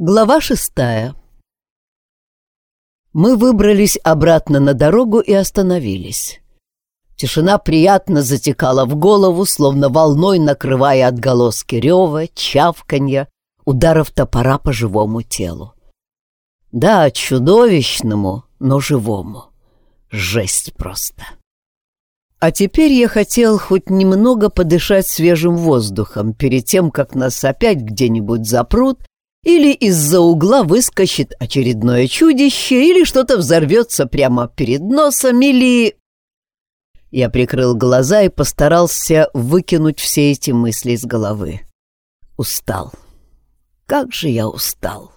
Глава шестая Мы выбрались обратно на дорогу и остановились. Тишина приятно затекала в голову, словно волной накрывая отголоски рева, чавканья, ударов топора по живому телу. Да, чудовищному, но живому. Жесть просто. А теперь я хотел хоть немного подышать свежим воздухом перед тем, как нас опять где-нибудь запрут или из-за угла выскочит очередное чудище, или что-то взорвется прямо перед носом, или... Я прикрыл глаза и постарался выкинуть все эти мысли из головы. Устал. Как же я устал.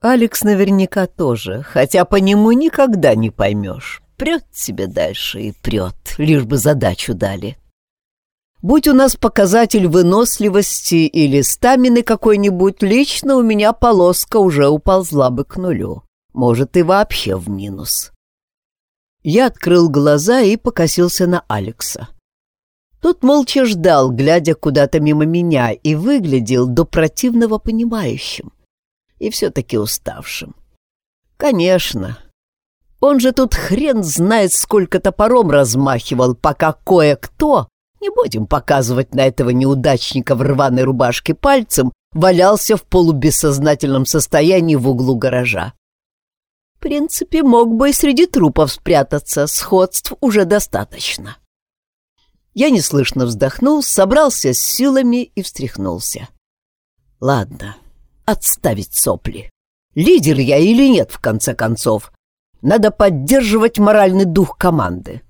Алекс наверняка тоже, хотя по нему никогда не поймешь. Прет себе дальше и прет, лишь бы задачу дали. Будь у нас показатель выносливости или стамины какой-нибудь, лично у меня полоска уже уползла бы к нулю. Может, и вообще в минус. Я открыл глаза и покосился на Алекса. Тот молча ждал, глядя куда-то мимо меня, и выглядел до противного понимающим. И все-таки уставшим. Конечно. Он же тут хрен знает, сколько топором размахивал, пока кое-кто не будем показывать на этого неудачника в рваной рубашке пальцем, валялся в полубессознательном состоянии в углу гаража. В принципе, мог бы и среди трупов спрятаться, сходств уже достаточно. Я неслышно вздохнул, собрался с силами и встряхнулся. Ладно, отставить сопли. Лидер я или нет, в конце концов. Надо поддерживать моральный дух команды.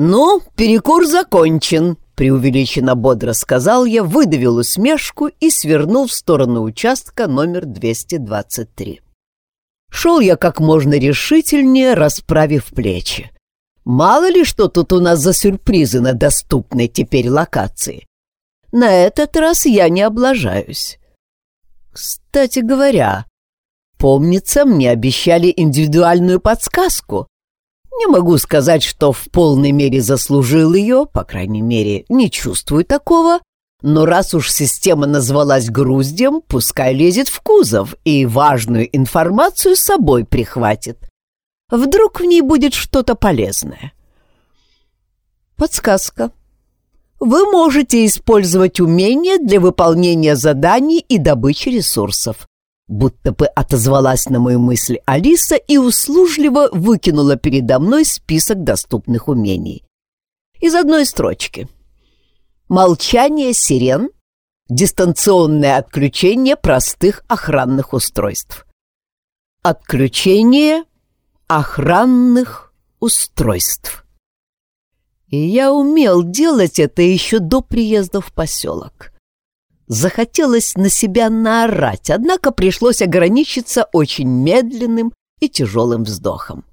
«Ну, перекур закончен», — преувеличенно бодро сказал я, выдавил усмешку и свернул в сторону участка номер 223. Шел я как можно решительнее, расправив плечи. Мало ли что тут у нас за сюрпризы на доступной теперь локации. На этот раз я не облажаюсь. Кстати говоря, помнится, мне обещали индивидуальную подсказку, не могу сказать, что в полной мере заслужил ее, по крайней мере, не чувствую такого, но раз уж система назвалась груздем, пускай лезет в кузов и важную информацию с собой прихватит. Вдруг в ней будет что-то полезное. Подсказка. Вы можете использовать умения для выполнения заданий и добычи ресурсов. Будто бы отозвалась на мою мысль Алиса и услужливо выкинула передо мной список доступных умений. Из одной строчки. Молчание сирен, дистанционное отключение простых охранных устройств. Отключение охранных устройств. И я умел делать это еще до приезда в поселок. Захотелось на себя наорать, однако пришлось ограничиться очень медленным и тяжелым вздохом.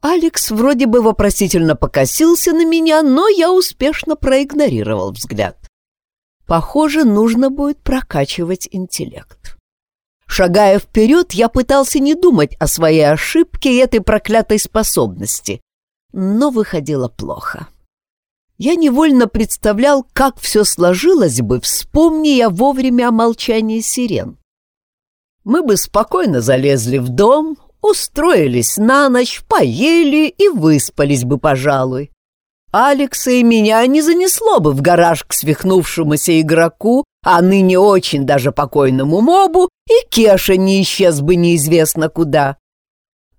Алекс вроде бы вопросительно покосился на меня, но я успешно проигнорировал взгляд. Похоже, нужно будет прокачивать интеллект. Шагая вперед, я пытался не думать о своей ошибке и этой проклятой способности, но выходило плохо я невольно представлял, как все сложилось бы, вспомни я вовремя о молчании сирен. Мы бы спокойно залезли в дом, устроились на ночь, поели и выспались бы, пожалуй. Алекса и меня не занесло бы в гараж к свихнувшемуся игроку, а ныне очень даже покойному мобу, и Кеша не исчез бы неизвестно куда.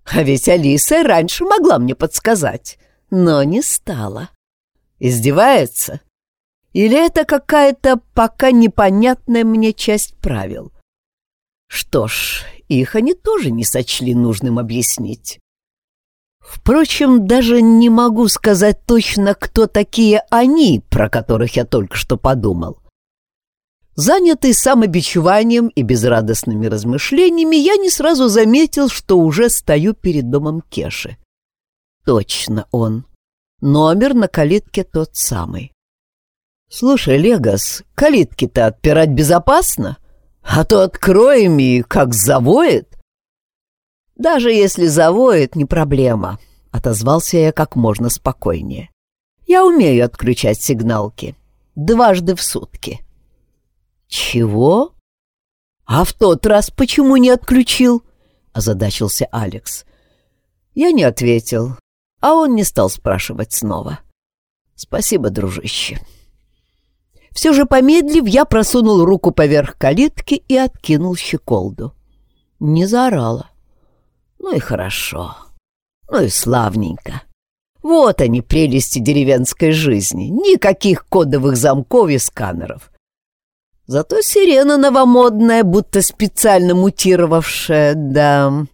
А ведь Алиса раньше могла мне подсказать, но не стала. Издевается? Или это какая-то пока непонятная мне часть правил? Что ж, их они тоже не сочли нужным объяснить. Впрочем, даже не могу сказать точно, кто такие они, про которых я только что подумал. Занятый самобичеванием и безрадостными размышлениями, я не сразу заметил, что уже стою перед домом Кеши. Точно он. Номер на калитке тот самый. «Слушай, Легас, калитки-то отпирать безопасно? А то откроем и как завоет». «Даже если завоет, не проблема», — отозвался я как можно спокойнее. «Я умею отключать сигналки. Дважды в сутки». «Чего?» «А в тот раз почему не отключил?» — озадачился Алекс. Я не ответил, а он не стал спрашивать снова. «Спасибо, дружище». Все же помедлив, я просунул руку поверх калитки и откинул щеколду. Не заорала. Ну и хорошо. Ну и славненько. Вот они, прелести деревенской жизни. Никаких кодовых замков и сканеров. Зато сирена новомодная, будто специально мутировавшая, да.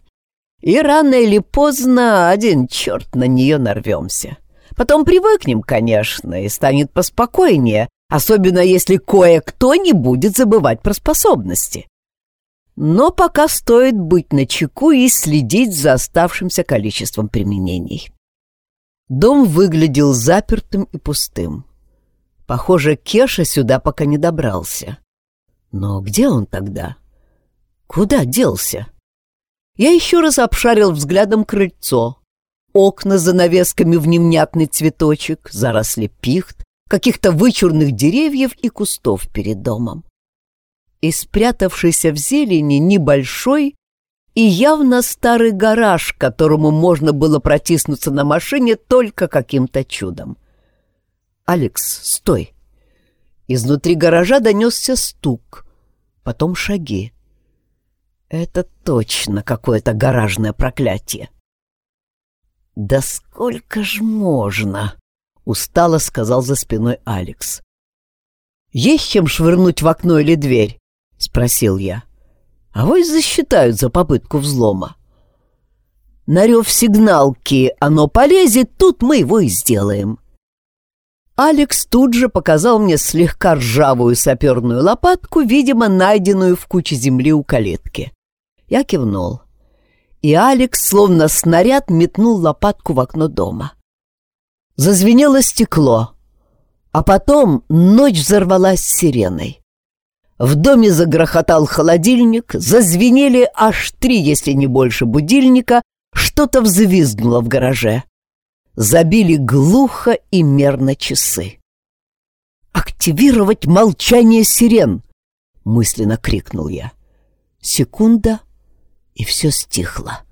И рано или поздно один черт на нее нарвемся. Потом привыкнем, конечно, и станет поспокойнее, особенно если кое-кто не будет забывать про способности. Но пока стоит быть начеку и следить за оставшимся количеством применений. Дом выглядел запертым и пустым. Похоже, Кеша сюда пока не добрался. Но где он тогда? Куда делся? Я еще раз обшарил взглядом крыльцо. Окна за навесками в невнятный цветочек, заросли пихт, каких-то вычурных деревьев и кустов перед домом. И спрятавшийся в зелени небольшой и явно старый гараж, к которому можно было протиснуться на машине только каким-то чудом. «Алекс, стой!» Изнутри гаража донесся стук, потом шаги. Это точно какое-то гаражное проклятие. «Да сколько ж можно?» — устало сказал за спиной Алекс. «Есть чем швырнуть в окно или дверь?» — спросил я. «А вы засчитают за попытку взлома». На рев сигналки «Оно полезет», тут мы его и сделаем. Алекс тут же показал мне слегка ржавую саперную лопатку, видимо, найденную в куче земли у калитки. Я кивнул. И Алекс, словно снаряд, метнул лопатку в окно дома. Зазвенело стекло, а потом ночь взорвалась сиреной. В доме загрохотал холодильник, зазвенели аж три, если не больше, будильника, что-то взвизгнуло в гараже забили глухо и мерно часы. «Активировать молчание сирен!» — мысленно крикнул я. Секунда, и все стихло.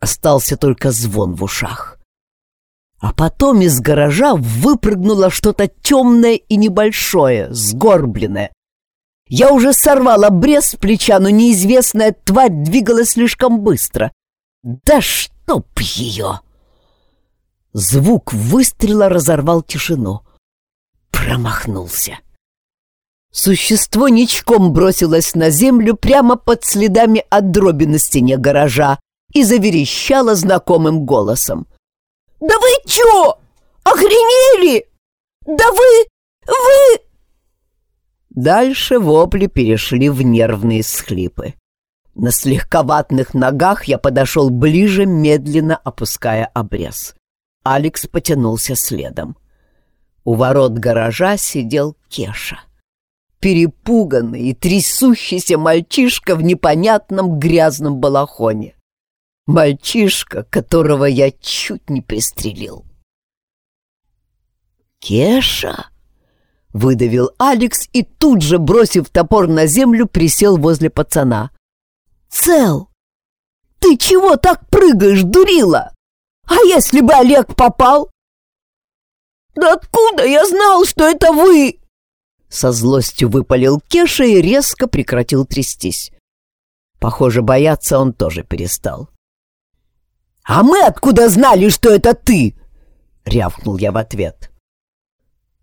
Остался только звон в ушах. А потом из гаража выпрыгнуло что-то темное и небольшое, сгорбленное. Я уже сорвал обрез с плеча, но неизвестная тварь двигалась слишком быстро. Да чтоб ее! Звук выстрела разорвал тишину. Промахнулся. Существо ничком бросилось на землю прямо под следами от дроби на стене гаража и заверещало знакомым голосом. «Да вы чё? Охренели? Да вы... вы...» Дальше вопли перешли в нервные схлипы. На слегка ватных ногах я подошел ближе, медленно опуская обрез. Алекс потянулся следом. У ворот гаража сидел Кеша. Перепуганный и трясущийся мальчишка в непонятном грязном балахоне. Мальчишка, которого я чуть не пристрелил. «Кеша!» — выдавил Алекс и тут же, бросив топор на землю, присел возле пацана. «Цел! Ты чего так прыгаешь, дурила?» А если бы Олег попал? Да откуда я знал, что это вы? Со злостью выпалил Кеша и резко прекратил трястись. Похоже, бояться он тоже перестал. «А мы откуда знали, что это ты?» — рявкнул я в ответ.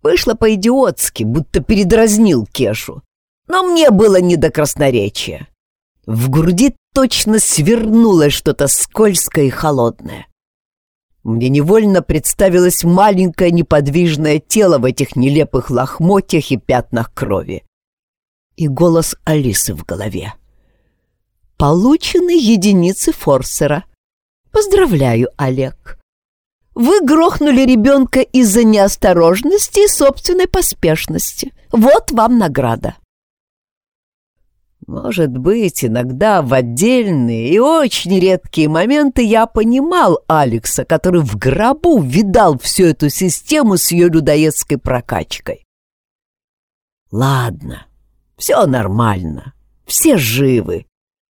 Вышло по-идиотски, будто передразнил Кешу. Но мне было не до красноречия. В груди точно свернулось что-то скользкое и холодное. Мне невольно представилось маленькое неподвижное тело в этих нелепых лохмотьях и пятнах крови. И голос Алисы в голове. Получены единицы Форсера. Поздравляю, Олег. Вы грохнули ребенка из-за неосторожности и собственной поспешности. Вот вам награда. Может быть, иногда в отдельные и очень редкие моменты я понимал Алекса, который в гробу видал всю эту систему с ее людоедской прокачкой. Ладно, все нормально, Все живы,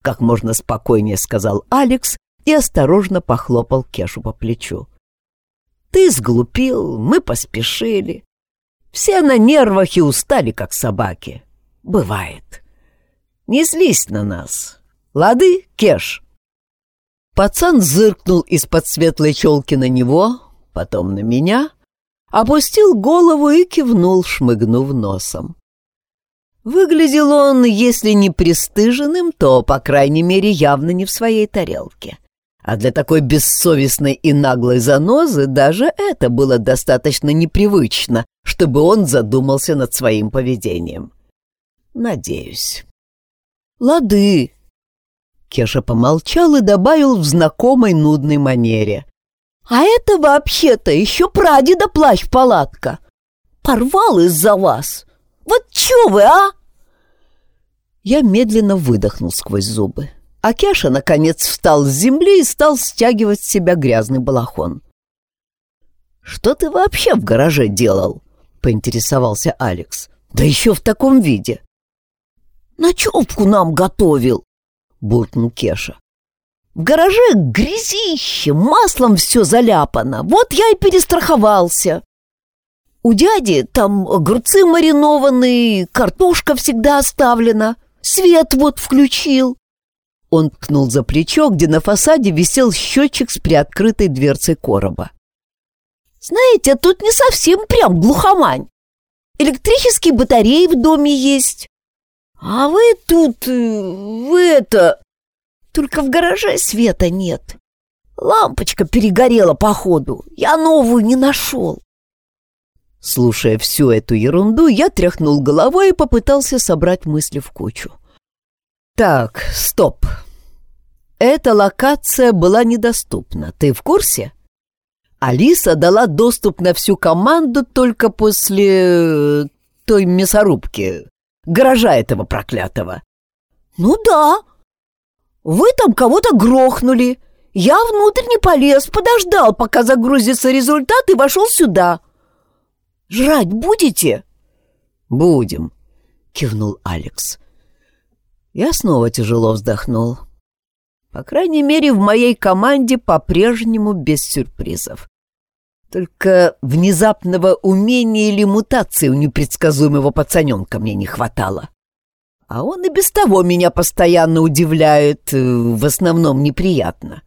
как можно спокойнее сказал Алекс и осторожно похлопал Кешу по плечу. Ты сглупил, мы поспешили. Все на нервах и устали, как собаки. Бывает. Не злись на нас. Лады, Кеш? Пацан зыркнул из-под светлой челки на него, потом на меня, опустил голову и кивнул, шмыгнув носом. Выглядел он, если не пристыженным, то, по крайней мере, явно не в своей тарелке. А для такой бессовестной и наглой занозы даже это было достаточно непривычно, чтобы он задумался над своим поведением. Надеюсь. «Лады!» Кеша помолчал и добавил в знакомой нудной манере. «А это вообще-то еще прадеда плащ-палатка! Порвал из-за вас! Вот че вы, а?» Я медленно выдохнул сквозь зубы, а Кеша, наконец, встал с земли и стал стягивать с себя грязный балахон. «Что ты вообще в гараже делал?» — поинтересовался Алекс. «Да еще в таком виде!» «Ночевку нам готовил!» — буркнул Кеша. «В гараже грязище, маслом все заляпано, вот я и перестраховался!» У дяди там огурцы маринованные, картошка всегда оставлена, свет вот включил. Он ткнул за плечо, где на фасаде висел счетчик с приоткрытой дверцей короба. «Знаете, тут не совсем прям глухомань. Электрические батареи в доме есть. А вы тут... Э, вы это... Только в гараже света нет. Лампочка перегорела, походу. Я новую не нашел. Слушая всю эту ерунду, я тряхнул головой и попытался собрать мысли в кучу. Так, стоп. Эта локация была недоступна. Ты в курсе? Алиса дала доступ на всю команду только после э, той мясорубки, гаража этого проклятого. Ну да. Вы там кого-то грохнули. Я внутрь не полез, подождал, пока загрузится результат и вошел сюда. Жрать будете? Будем, кивнул Алекс. Я снова тяжело вздохнул. По крайней мере, в моей команде по-прежнему без сюрпризов. Только внезапного умения или мутации у непредсказуемого пацаненка мне не хватало. А он и без того меня постоянно удивляет, э, в основном неприятно.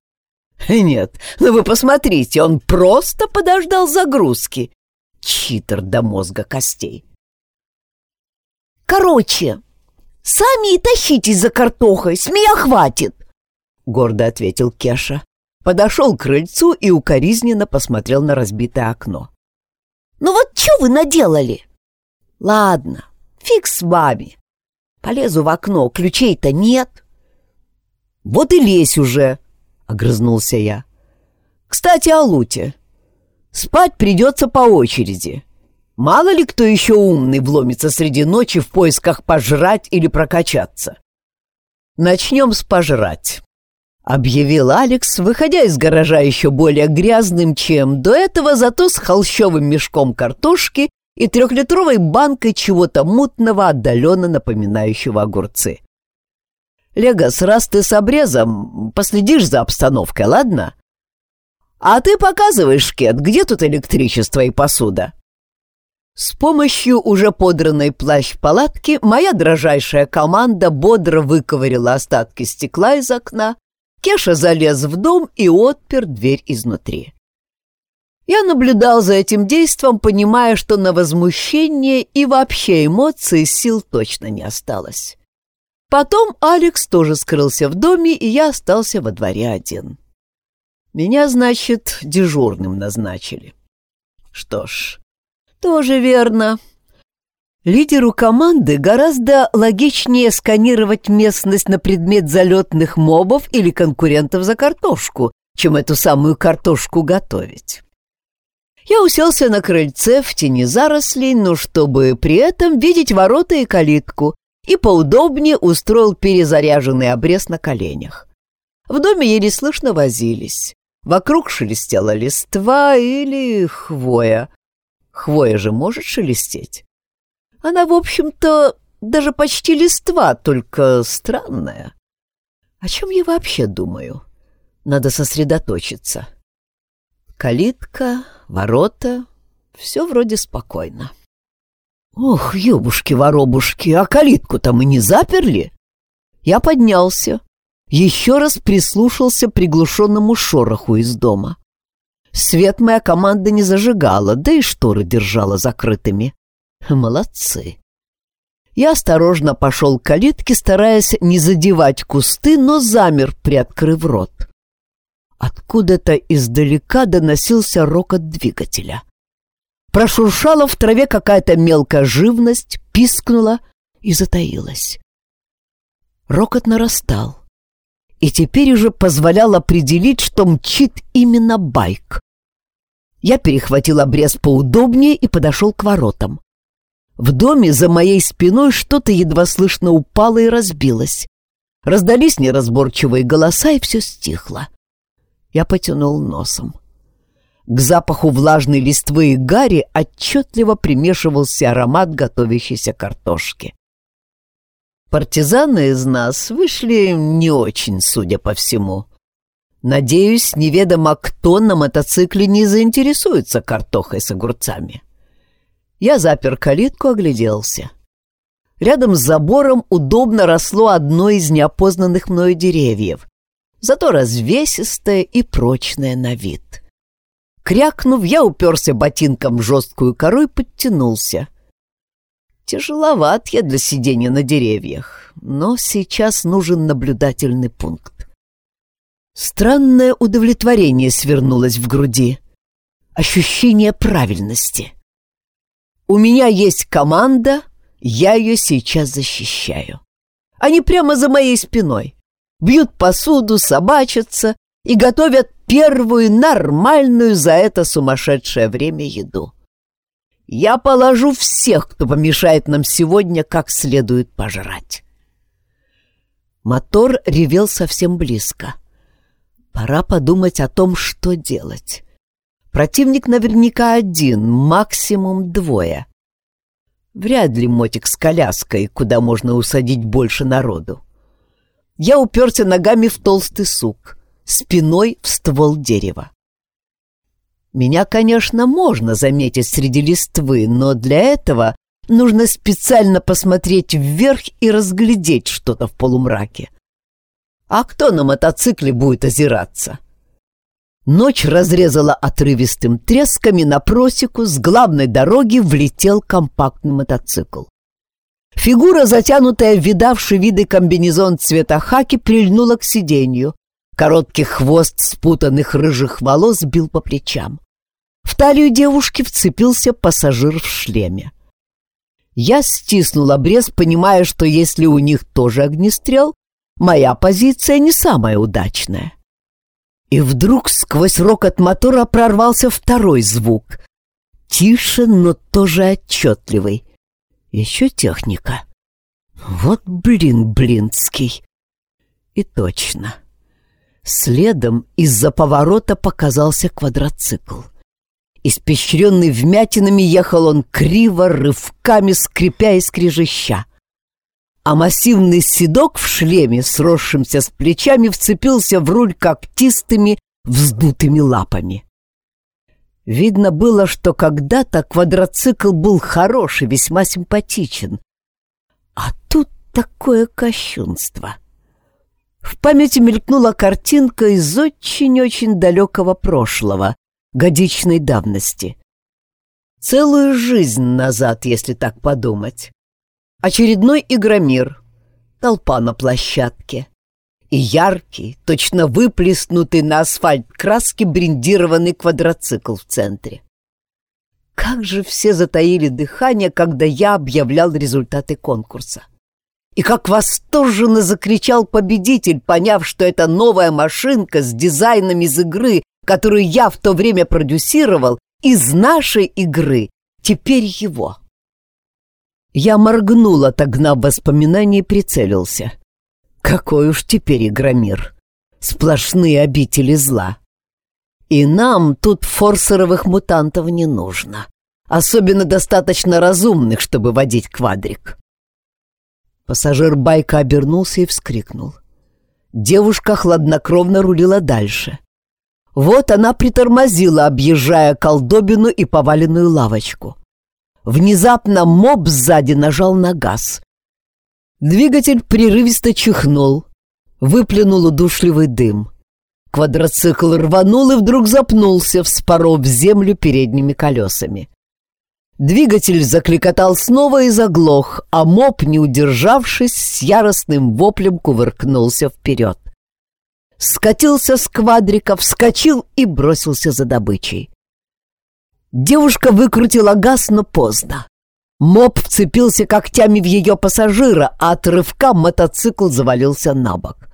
Нет, ну вы посмотрите, он просто подождал загрузки. Читер до мозга костей. Короче, сами и тащитесь за картохой, с хватит, гордо ответил Кеша подошел к крыльцу и укоризненно посмотрел на разбитое окно. «Ну вот что вы наделали?» «Ладно, фиг с вами. Полезу в окно, ключей-то нет». «Вот и лезь уже», — огрызнулся я. «Кстати, о Луте. Спать придется по очереди. Мало ли кто еще умный вломится среди ночи в поисках пожрать или прокачаться. Начнем с пожрать объявил Алекс, выходя из гаража еще более грязным, чем до этого, зато с холщовым мешком картошки и трехлитровой банкой чего-то мутного, отдаленно напоминающего огурцы. «Легас, раз ты с обрезом, последишь за обстановкой, ладно? А ты показываешь, Кет, где тут электричество и посуда?» С помощью уже подранной плащ-палатки моя дрожайшая команда бодро выковырила остатки стекла из окна, Кеша залез в дом и отпер дверь изнутри. Я наблюдал за этим действом, понимая, что на возмущение и вообще эмоции сил точно не осталось. Потом Алекс тоже скрылся в доме, и я остался во дворе один. Меня, значит, дежурным назначили. Что ж, тоже верно. Лидеру команды гораздо логичнее сканировать местность на предмет залетных мобов или конкурентов за картошку, чем эту самую картошку готовить. Я уселся на крыльце в тени зарослей, но чтобы при этом видеть ворота и калитку, и поудобнее устроил перезаряженный обрез на коленях. В доме еле слышно возились. Вокруг шелестела листва или хвоя. Хвоя же может шелестеть. Она, в общем-то, даже почти листва, только странная. О чем я вообще думаю? Надо сосредоточиться. Калитка, ворота, все вроде спокойно. Ох, ёбушки-воробушки, а калитку-то мы не заперли? Я поднялся, еще раз прислушался приглушенному шороху из дома. Свет моя команда не зажигала, да и шторы держала закрытыми. Молодцы. Я осторожно пошел к калитке, стараясь не задевать кусты, но замер, приоткрыв рот. Откуда-то издалека доносился рокот двигателя. Прошуршала в траве какая-то мелкая живность, пискнула и затаилась. Рокот нарастал, и теперь уже позволял определить, что мчит именно байк. Я перехватил обрез поудобнее и подошел к воротам. В доме за моей спиной что-то едва слышно упало и разбилось. Раздались неразборчивые голоса, и все стихло. Я потянул носом. К запаху влажной листвы и гари отчетливо примешивался аромат готовящейся картошки. Партизаны из нас вышли не очень, судя по всему. Надеюсь, неведомо кто на мотоцикле не заинтересуется картохой с огурцами. Я запер калитку, огляделся. Рядом с забором удобно росло одно из неопознанных мною деревьев, зато развесистое и прочное на вид. Крякнув, я уперся ботинком в жесткую кору и подтянулся. Тяжеловат я для сидения на деревьях, но сейчас нужен наблюдательный пункт. Странное удовлетворение свернулось в груди. Ощущение правильности — у меня есть команда, я ее сейчас защищаю. Они прямо за моей спиной. Бьют посуду, собачатся и готовят первую нормальную за это сумасшедшее время еду. Я положу всех, кто помешает нам сегодня как следует пожрать. Мотор ревел совсем близко. Пора подумать о том, что делать. Противник наверняка один, максимум двое. Вряд ли мотик с коляской, куда можно усадить больше народу. Я уперся ногами в толстый сук, спиной в ствол дерева. Меня, конечно, можно заметить среди листвы, но для этого нужно специально посмотреть вверх и разглядеть что-то в полумраке. А кто на мотоцикле будет озираться? Ночь разрезала отрывистым тресками на просеку, с главной дороги влетел компактный мотоцикл. Фигура, затянутая в видавший виды комбинезон цвета хаки, прильнула к сиденью. Короткий хвост спутанных рыжих волос бил по плечам. В талию девушки вцепился пассажир в шлеме. Я стиснул обрез, понимая, что если у них тоже огнестрел, моя позиция не самая удачная. И вдруг сквозь рокот мотора прорвался второй звук. Тише, но тоже отчетливый. Еще техника. Вот блин, блинский. И точно. Следом из-за поворота показался квадроцикл. Испещренный вмятинами ехал он криво, рывками скрипя и скрежеща а массивный седок в шлеме, сросшимся с плечами, вцепился в руль когтистыми, вздутыми лапами. Видно было, что когда-то квадроцикл был хорош и весьма симпатичен. А тут такое кощунство. В памяти мелькнула картинка из очень-очень далекого прошлого, годичной давности. Целую жизнь назад, если так подумать. Очередной игромир. Толпа на площадке. И яркий, точно выплеснутый на асфальт краски брендированный квадроцикл в центре. Как же все затаили дыхание, когда я объявлял результаты конкурса. И как восторженно закричал победитель, поняв, что это новая машинка с дизайном из игры, которую я в то время продюсировал, из нашей игры, теперь его. Я моргнул, отогнав воспоминания и прицелился. Какой уж теперь игромир. Сплошные обители зла. И нам тут форсеровых мутантов не нужно. Особенно достаточно разумных, чтобы водить квадрик. Пассажир байка обернулся и вскрикнул. Девушка хладнокровно рулила дальше. Вот она притормозила, объезжая колдобину и поваленную лавочку. Внезапно моб сзади нажал на газ. Двигатель прерывисто чихнул, выплюнул удушливый дым. Квадроцикл рванул и вдруг запнулся, вспоров землю передними колесами. Двигатель закликотал снова и заглох, а моб, не удержавшись, с яростным воплем кувыркнулся вперед. Скатился с квадрика, вскочил и бросился за добычей. Девушка выкрутила газ, но поздно. Моб вцепился когтями в ее пассажира, а от рывка мотоцикл завалился на бок.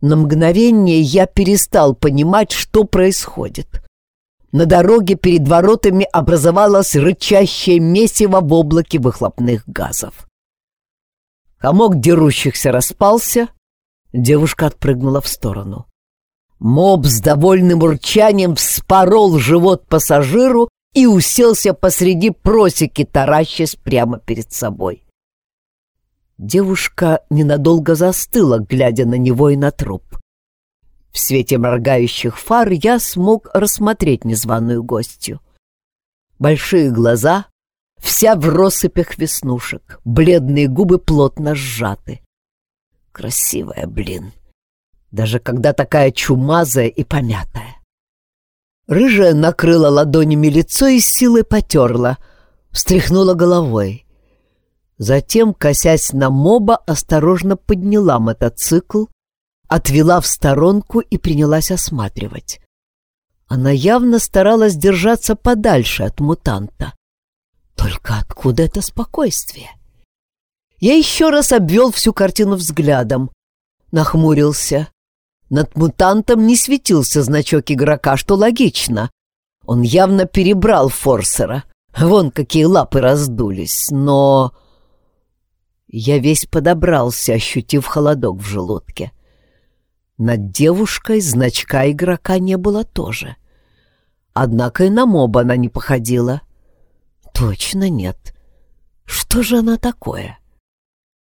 На мгновение я перестал понимать, что происходит. На дороге перед воротами образовалось рычащее месиво в облаке выхлопных газов. Комок дерущихся распался, девушка отпрыгнула в сторону. Моб с довольным урчанием вспорол живот пассажиру и уселся посреди просеки, таращась прямо перед собой. Девушка ненадолго застыла, глядя на него и на труп. В свете моргающих фар я смог рассмотреть незваную гостью. Большие глаза, вся в россыпях веснушек, бледные губы плотно сжаты. Красивая, блин, даже когда такая чумазая и помятая. Рыжая накрыла ладонями лицо и силой потерла, встряхнула головой. Затем, косясь на моба, осторожно подняла мотоцикл, отвела в сторонку и принялась осматривать. Она явно старалась держаться подальше от мутанта. Только откуда это спокойствие? Я еще раз обвел всю картину взглядом, нахмурился. Над мутантом не светился значок игрока, что логично. Он явно перебрал Форсера. Вон какие лапы раздулись, но... Я весь подобрался, ощутив холодок в желудке. — над девушкой значка игрока не было тоже. Однако и на моба она не походила. Точно нет. Что же она такое?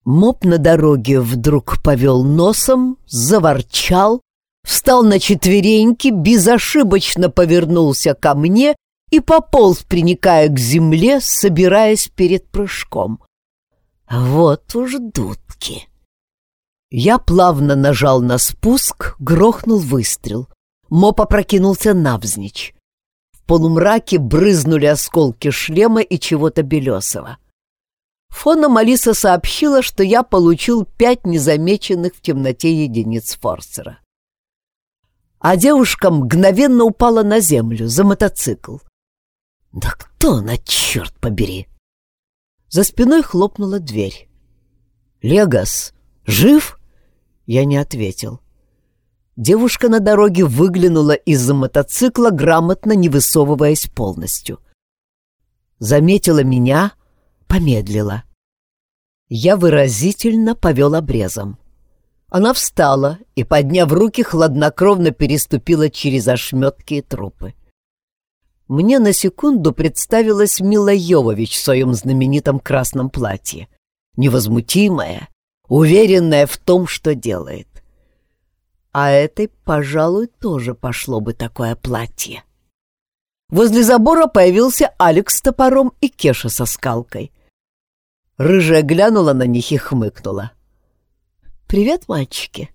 Моб на дороге вдруг повел носом, заворчал, встал на четвереньки, безошибочно повернулся ко мне и пополз, приникая к земле, собираясь перед прыжком. Вот уж дудки. Я плавно нажал на спуск, грохнул выстрел. Моп опрокинулся навзничь. В полумраке брызнули осколки шлема и чего-то белесого. Фоном Алиса сообщила, что я получил пять незамеченных в темноте единиц Форсера. А девушка мгновенно упала на землю за мотоцикл. «Да кто она, черт побери!» За спиной хлопнула дверь. «Легас, жив?» Я не ответил. Девушка на дороге выглянула из-за мотоцикла, грамотно не высовываясь полностью. Заметила меня, помедлила. Я выразительно повел обрезом. Она встала и, подняв руки, хладнокровно переступила через ошметки и трупы. Мне на секунду представилась Мила Йовович в своем знаменитом красном платье. Невозмутимая, уверенная в том, что делает. А этой, пожалуй, тоже пошло бы такое платье. Возле забора появился Алекс с топором и Кеша со скалкой. Рыжая глянула на них и хмыкнула. «Привет, мальчики.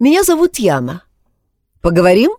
Меня зовут Яна. Поговорим?»